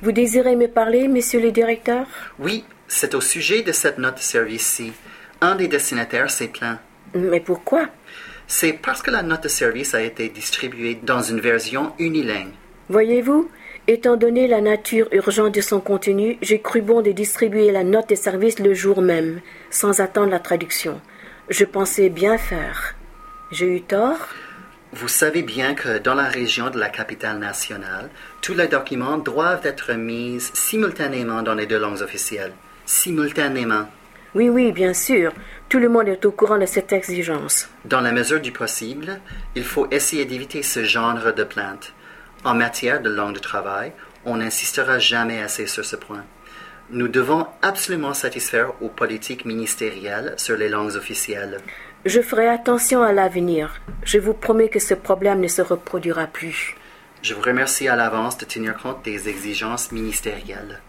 Vous désirez me parler, monsieur le directeur Oui, c'est au sujet de cette note de service-ci. Un des destinataires s'est plaint. Mais pourquoi? C'est parce que la note de service a été distribuée dans une version unilingue. Voyez-vous, étant donné la nature urgente de son contenu, j'ai cru bon de distribuer la note de service le jour même, sans attendre la traduction. Je pensais bien faire. J'ai eu tort? Vous savez bien que dans la région de la capitale nationale, tous les documents doivent être mis simultanément dans les deux langues officielles. Simultanément. Oui, oui, bien sûr. Tout le monde est au courant de cette exigence. Dans la mesure du possible, il faut essayer d'éviter ce genre de plainte. En matière de langue de travail, on n'insistera jamais assez sur ce point. Nous devons absolument satisfaire aux politiques ministérielles sur les langues officielles. Je ferai attention à l'avenir. Je vous promets que ce problème ne se reproduira plus. Je vous remercie à l'avance de tenir compte des exigences ministérielles.